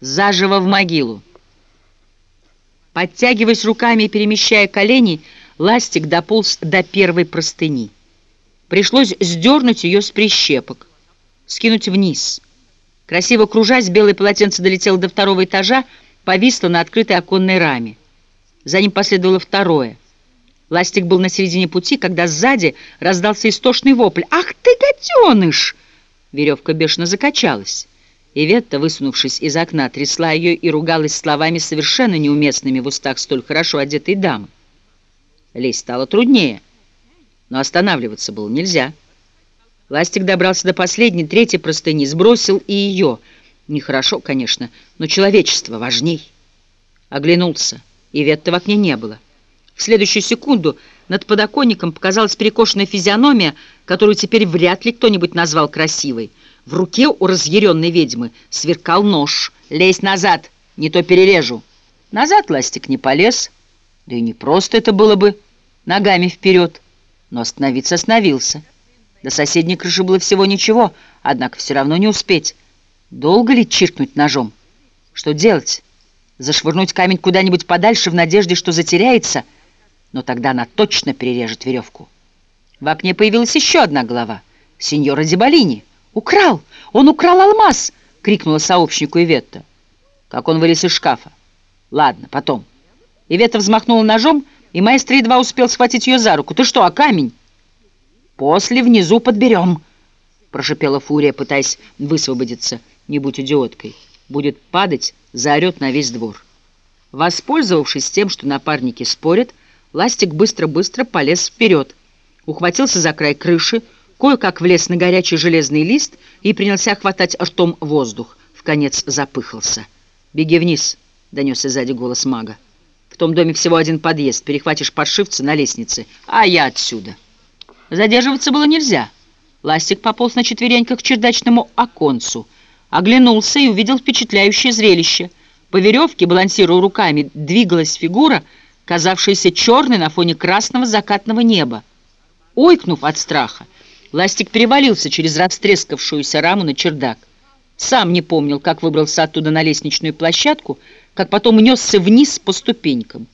заживо в могилу. Подтягиваясь руками и перемещая колени, ластик дополз до первой простыни. Пришлось сдернуть ее с прищепок, скинуть вниз. Красиво кружась, белое полотенце долетело до второго этажа, повисло на открытой оконной раме. За ним последовало второе. Ластик был на середине пути, когда сзади раздался истошный вопль. «Ах ты, гаденыш!» Веревка бешено закачалась. Иветта, высунувшись из окна, трясла ее и ругалась словами, совершенно неуместными в устах столь хорошо одетой дамы. Лезть стало труднее, но останавливаться было нельзя. Ластик добрался до последней, третьей простыни, сбросил и ее. Нехорошо, конечно, но человечество важней. Оглянулся. Иветта в окне не было. В следующую секунду над подоконником показалась перекошенная физиономия, которую теперь вряд ли кто-нибудь назвал красивой. В руке у разъяренной ведьмы сверкал нож. «Лезь назад, не то перережу». Назад ластик не полез, да и не просто это было бы ногами вперед, но остановиться остановился. До соседней крыши было всего ничего, однако все равно не успеть. Долго ли чиркнуть ножом? Что делать? Зашвырнуть камень куда-нибудь подальше в надежде, что затеряется? Но тогда она точно перережет веревку. В окне появилась еще одна голова. Сеньора Дебалини. «Украл! Он украл алмаз!» — крикнула сообщнику Иветта. Как он вылез из шкафа. «Ладно, потом». Иветта взмахнула ножом, и маэстро едва успел схватить ее за руку. «Ты что, а камень?» «После внизу подберем», — прошипела Фурия, пытаясь высвободиться. «Не будь идиоткой. Будет падать, заорет на весь двор». Воспользовавшись тем, что напарники спорят, Ластик быстро-быстро полез вперед, ухватился за край крыши, кое-как влез на горячий железный лист и принялся хватать ртом воздух. В конец запыхался. «Беги вниз», — донесся сзади голос мага. «В том доме всего один подъезд. Перехватишь паршивца на лестнице, а я отсюда». Задерживаться было нельзя. Ластик пополз на четвереньках к чердачному оконцу, оглянулся и увидел впечатляющее зрелище. По веревке, балансируя руками, двигалась фигура, казавшаяся черной на фоне красного закатного неба. Ойкнув от страха, Ластик перевалился через растрескавшуюся раму на чердак. Сам не помнил, как выбрался оттуда на лестничную площадку, как потом несся вниз по ступенькам.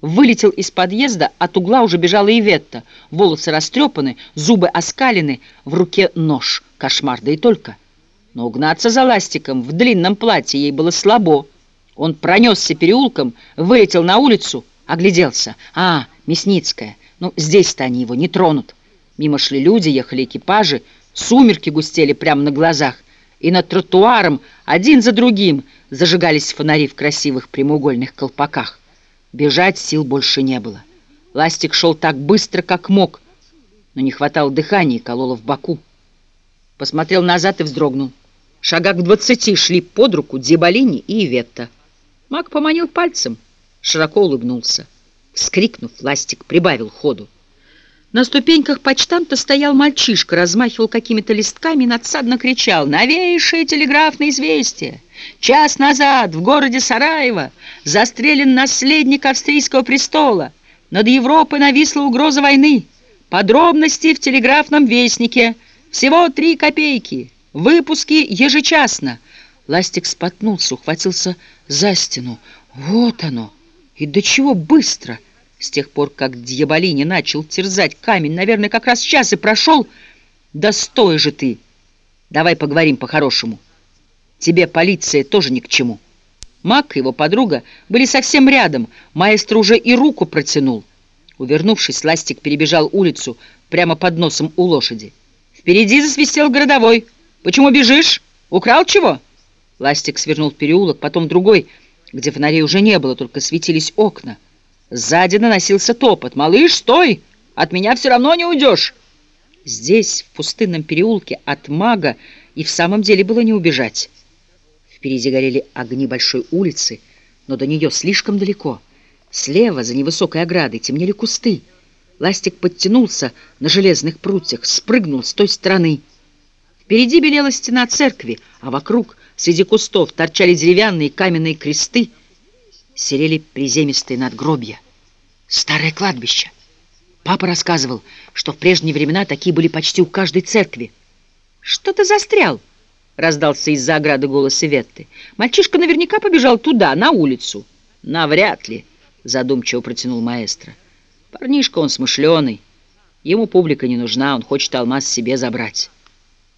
Вылетел из подъезда, от угла уже бежала Иветта. Волосы растрепаны, зубы оскалены, в руке нож. Кошмар, да и только. Но угнаться за ластиком в длинном платье ей было слабо. Он пронесся переулком, вылетел на улицу, огляделся. А, Мясницкая. Ну, здесь-то они его не тронут. Мимо шли люди, ехали экипажи, сумерки густели прямо на глазах, и над тротуаром один за другим зажигались фонари в красивых прямоугольных колпаках. Бежать сил больше не было. Ластик шел так быстро, как мог, но не хватало дыхания и кололо в боку. Посмотрел назад и вздрогнул. Шагах в двадцати шли под руку Дебалини и Иветта. Маг поманил пальцем, широко улыбнулся. Вскрикнув, Ластик прибавил ходу. На ступеньках почтамта стоял мальчишка, размахивал какими-то листками и надсадно кричал «Новейшее телеграфное известие! Час назад в городе Сараево застрелен наследник австрийского престола. Над Европой нависла угроза войны. Подробности в телеграфном вестнике. Всего три копейки. Выпуски ежечасно». Ластик споткнулся, ухватился за стену. «Вот оно! И до чего быстро!» С тех пор, как Дьяволини начал терзать камень, наверное, как раз час и прошел. Да стой же ты! Давай поговорим по-хорошему. Тебе полиция тоже ни к чему. Мак и его подруга были совсем рядом. Маэстро уже и руку протянул. Увернувшись, Ластик перебежал улицу прямо под носом у лошади. Впереди засвистел городовой. «Почему бежишь? Украл чего?» Ластик свернул переулок, потом другой, где фонарей уже не было, только светились окна. Сзади наносился топот. «Малыш, стой! От меня все равно не уйдешь!» Здесь, в пустынном переулке, от мага и в самом деле было не убежать. Впереди горели огни большой улицы, но до нее слишком далеко. Слева, за невысокой оградой, темнели кусты. Ластик подтянулся на железных прутьях, спрыгнул с той стороны. Впереди белела стена церкви, а вокруг, среди кустов, торчали деревянные каменные кресты, серели приземистые надгробья. Старое кладбище. Папа рассказывал, что в прежние времена такие были почти у каждой церкви. Что ты застрял? — раздался из-за ограды голос Иветты. «Мальчишка наверняка побежал туда, на улицу». «Навряд ли», — задумчиво протянул маэстро. «Парнишка он смышленый. Ему публика не нужна, он хочет алмаз себе забрать».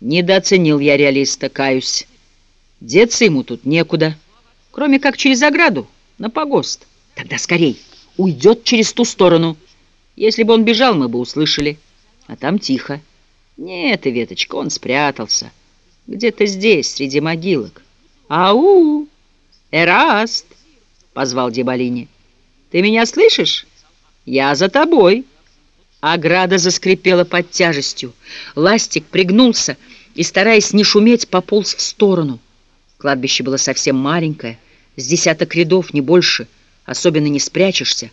«Недооценил я реалиста, каюсь. Деться ему тут некуда, кроме как через ограду, на погост. Тогда скорей, уйдет через ту сторону. Если бы он бежал, мы бы услышали. А там тихо. Нет, и веточка, он спрятался». Где-то здесь, среди могилок. «Ау! Эраст!» — позвал Дебалини. «Ты меня слышишь? Я за тобой!» Ограда заскрипела под тяжестью. Ластик пригнулся и, стараясь не шуметь, пополз в сторону. Кладбище было совсем маленькое, с десяток рядов, не больше, особенно не спрячешься.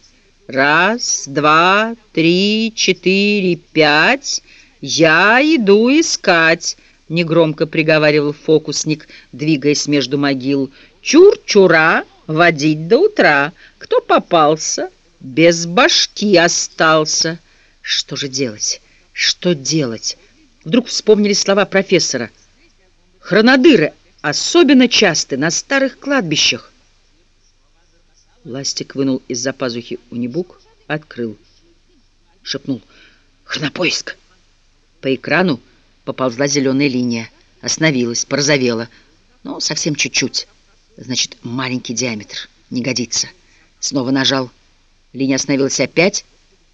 Раз, два, три, четыре, пять. Я иду искать негромко приговаривал фокусник, двигаясь между могил. «Чур-чура, водить до утра. Кто попался, без башки остался». Что же делать? Что делать? Вдруг вспомнили слова профессора. Хронодыры особенно часты на старых кладбищах. Ластик вынул из-за пазухи унибук, открыл. Шепнул «Хронопоиск!» По экрану Поползла зеленая линия. Остановилась, порозовела. Ну, совсем чуть-чуть. Значит, маленький диаметр. Не годится. Снова нажал. Линия остановилась опять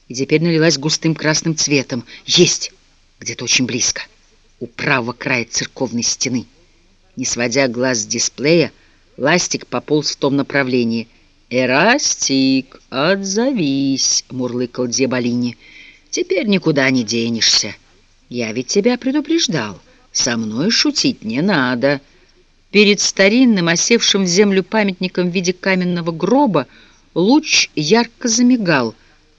и теперь налилась густым красным цветом. Есть! Где-то очень близко. У правого края церковной стены. Не сводя глаз с дисплея, ластик пополз в том направлении. «Эрастик, отзовись!» — мурлыкал Дебалини. «Теперь никуда не денешься». Я ведь тебя предупреждал. Со мной шутить не надо. Перед старинным, осевшим в землю памятником в виде каменного гроба луч ярко замигал.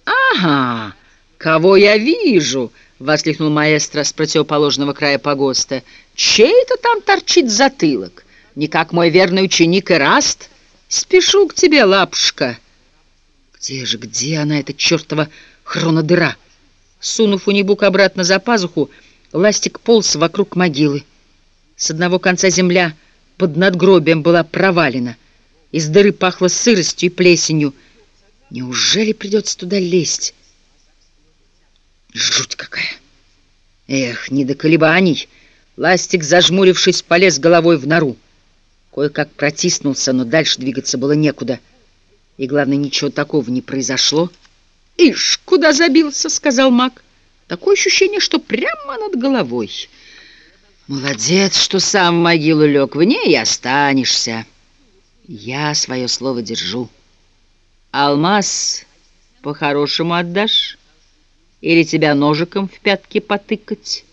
«Ага, кого я вижу!» — воскликнул маэстро с противоположного края погоста. «Чей-то там торчит затылок, не как мой верный ученик Эраст. Спешу к тебе, лапушка!» «Где же, где она, эта чертова хронодыра?» Сунув унибук обратно за пазуху, ластик полз вокруг могилы. С одного конца земля под надгробием была провалена. Из дыры пахло сыростью и плесенью. Неужели придется туда лезть? Жуть какая! Эх, не до колебаний! Ластик, зажмурившись, полез головой в нору. Кое-как протиснулся, но дальше двигаться было некуда. И, главное, ничего такого не произошло. «Ишь, куда забился?» — сказал маг. «Такое ощущение, что прямо над головой». «Молодец, что сам в могилу лег, в ней и останешься». «Я свое слово держу. Алмаз по-хорошему отдашь? Или тебя ножиком в пятки потыкать?»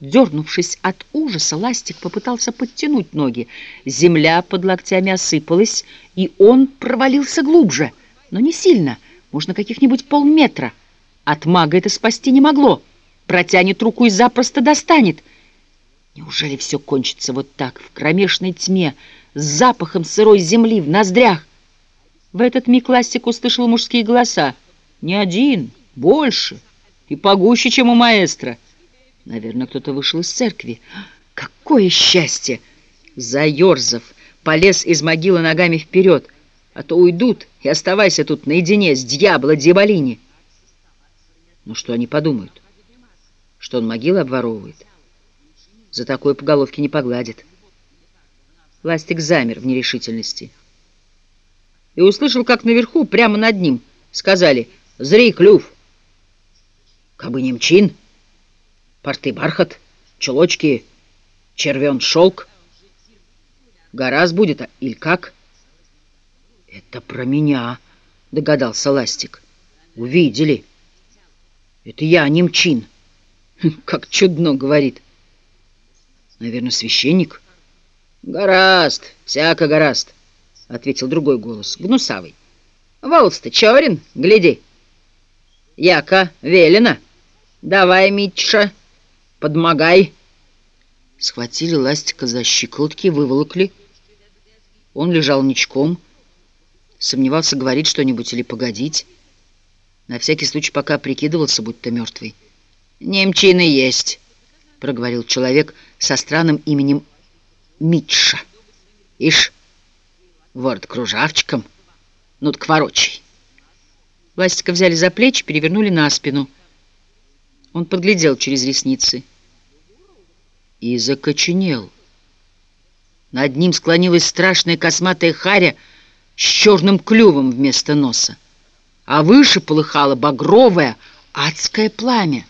Дернувшись от ужаса, Ластик попытался подтянуть ноги. Земля под локтями осыпалась, и он провалился глубже, но не сильно — можно каких-нибудь полметра. От мага это спасти не могло. Протянет руку и запросто достанет. Неужели все кончится вот так, в кромешной тьме, с запахом сырой земли в ноздрях? В этот миг Ластик услышал мужские голоса. Не один, больше и погуще, чем у маэстро. Наверное, кто-то вышел из церкви. Какое счастье! Заерзав, полез из могилы ногами вперед — а то уйдут, и оставайся тут наедине с дьявола Дьяволини. Ну что они подумают? Что он могилы обворовывает? За такое по головке не погладит. Ластик замер в нерешительности. И услышал, как наверху, прямо над ним, сказали «Зри клюв!» Кабы немчин, порты бархат, чулочки, червен шелк. Гораздо будет, а или как? «Это про меня», — догадался Ластик. «Увидели. Это я, немчин». «Как чудно», — говорит. «Наверное, священник?» «Гораст, всяко гораст», — ответил другой голос, гнусавый. «Волос-то черен, гляди». «Яка, велено. Давай, Митша, подмогай». Схватили Ластика за щиколотки, выволокли. Он лежал ничком, — Сомневался, говорить что-нибудь или погодить. На всякий случай пока прикидывался, будто мертвый. «Немчины есть», — проговорил человек со странным именем Митша. Ишь, ворот кружавчиком, ну так ворочай. Ластика взяли за плечи, перевернули на спину. Он подглядел через ресницы и закоченел. Над ним склонилась страшная косматая харя с черным клювом вместо носа, а выше полыхало багровое адское пламя.